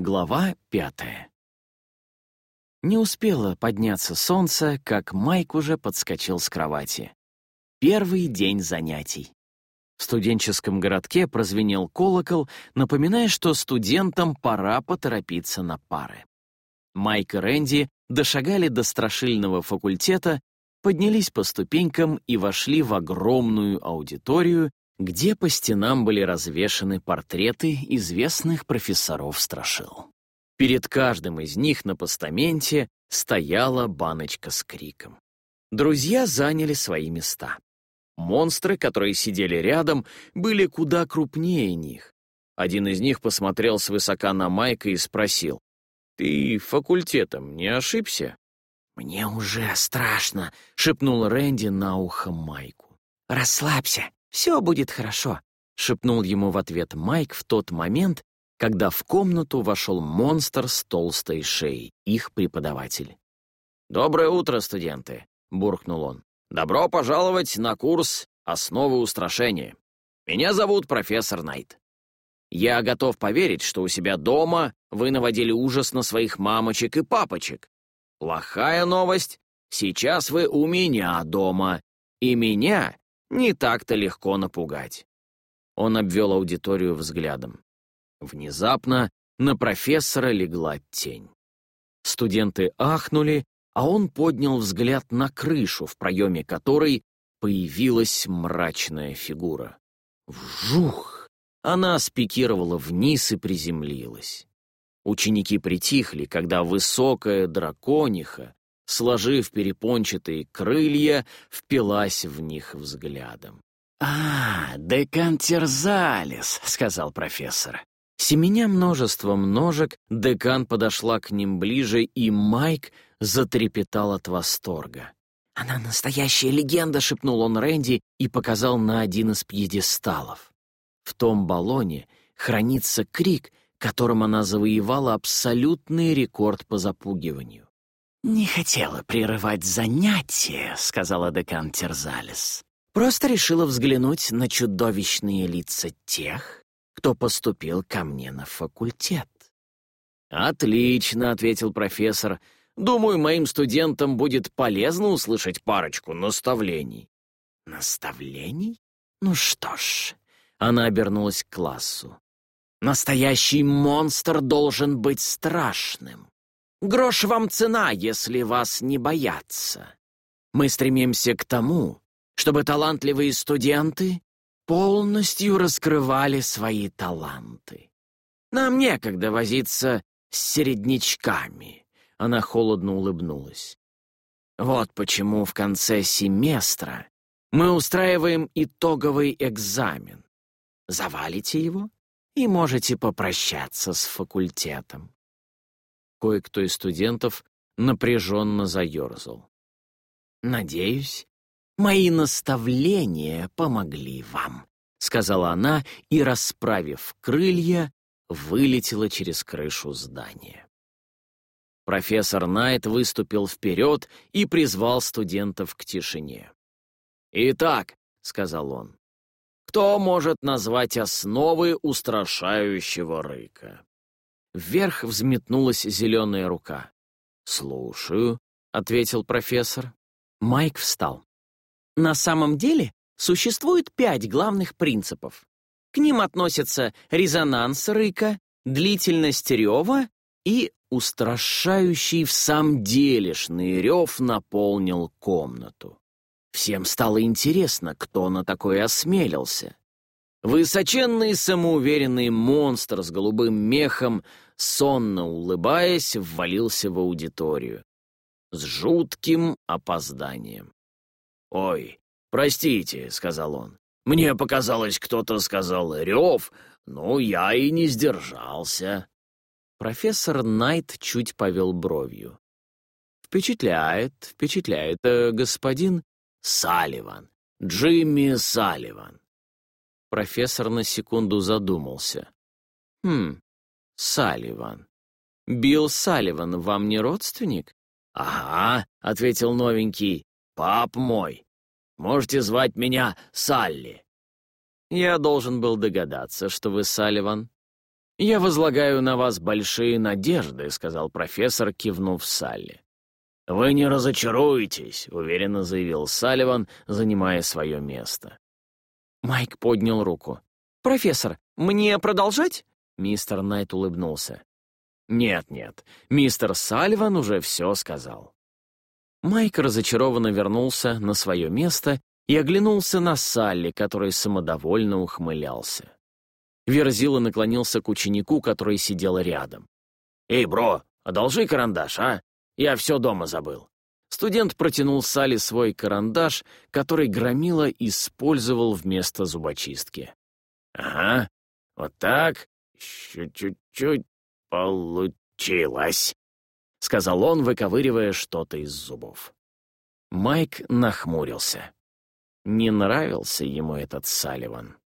Глава пятая. Не успело подняться солнце, как Майк уже подскочил с кровати. Первый день занятий. В студенческом городке прозвенел колокол, напоминая, что студентам пора поторопиться на пары. Майк и Рэнди дошагали до страшильного факультета, поднялись по ступенькам и вошли в огромную аудиторию, где по стенам были развешаны портреты известных профессоров страшил. Перед каждым из них на постаменте стояла баночка с криком. Друзья заняли свои места. Монстры, которые сидели рядом, были куда крупнее них. Один из них посмотрел свысока на Майка и спросил, «Ты факультетом не ошибся?» «Мне уже страшно», — шепнул Рэнди на ухо Майку. «Расслабься, все будет хорошо», — шепнул ему в ответ Майк в тот момент, когда в комнату вошел монстр с толстой шеей, их преподаватель. «Доброе утро, студенты», — буркнул он. «Добро пожаловать на курс «Основы устрашения». Меня зовут профессор Найт. Я готов поверить, что у себя дома вы наводили ужас на своих мамочек и папочек. Плохая новость — сейчас вы у меня дома, и меня не так-то легко напугать. Он обвел аудиторию взглядом. Внезапно на профессора легла тень. Студенты ахнули, а он поднял взгляд на крышу, в проеме которой появилась мрачная фигура. Вжух! Она спикировала вниз и приземлилась. Ученики притихли, когда высокая дракониха сложив перепончатые крылья, впилась в них взглядом. «А, декан Терзалис», — сказал профессор. Семеня множеством ножек, декан подошла к ним ближе, и Майк затрепетал от восторга. «Она настоящая легенда», — шепнул он Рэнди и показал на один из пьедесталов. В том баллоне хранится крик, которым она завоевала абсолютный рекорд по запугиванию. «Не хотела прерывать занятия», — сказала декан Терзалис. «Просто решила взглянуть на чудовищные лица тех, кто поступил ко мне на факультет». «Отлично», — ответил профессор. «Думаю, моим студентам будет полезно услышать парочку наставлений». «Наставлений? Ну что ж...» Она обернулась к классу. «Настоящий монстр должен быть страшным. Грош вам цена, если вас не боятся. Мы стремимся к тому, чтобы талантливые студенты полностью раскрывали свои таланты. Нам некогда возиться с середнячками. Она холодно улыбнулась. Вот почему в конце семестра мы устраиваем итоговый экзамен. Завалите его, и можете попрощаться с факультетом. Кое-кто из студентов напряженно заерзал. «Надеюсь, мои наставления помогли вам», — сказала она и, расправив крылья, вылетела через крышу здания. Профессор Найт выступил вперед и призвал студентов к тишине. «Итак», — сказал он, — «кто может назвать основы устрашающего рыка?» Вверх взметнулась зеленая рука. «Слушаю», — ответил профессор. Майк встал. На самом деле существует пять главных принципов. К ним относятся резонанс рыка, длительность рева и устрашающий в самом делешный рев наполнил комнату. Всем стало интересно, кто на такое осмелился. Высоченный самоуверенный монстр с голубым мехом, сонно улыбаясь, ввалился в аудиторию. С жутким опозданием. «Ой, простите», — сказал он. «Мне показалось, кто-то сказал «рев», но я и не сдержался». Профессор Найт чуть повел бровью. «Впечатляет, впечатляет, э, господин Салливан, Джимми Салливан. Профессор на секунду задумался. «Хм, Салливан. Билл Салливан вам не родственник?» «Ага», — ответил новенький, — «пап мой. Можете звать меня Салли». «Я должен был догадаться, что вы Салливан». «Я возлагаю на вас большие надежды», — сказал профессор, кивнув Салли. «Вы не разочаруетесь», — уверенно заявил Салливан, занимая свое место. Майк поднял руку. «Профессор, мне продолжать?» Мистер Найт улыбнулся. «Нет-нет, мистер Салливан уже все сказал». Майк разочарованно вернулся на свое место и оглянулся на Салли, который самодовольно ухмылялся. Верзила наклонился к ученику, который сидел рядом. «Эй, бро, одолжи карандаш, а? Я все дома забыл». Студент протянул Салли свой карандаш, который Громила использовал вместо зубочистки. «Ага, вот так, еще чуть-чуть получилось», — сказал он, выковыривая что-то из зубов. Майк нахмурился. Не нравился ему этот Салливан.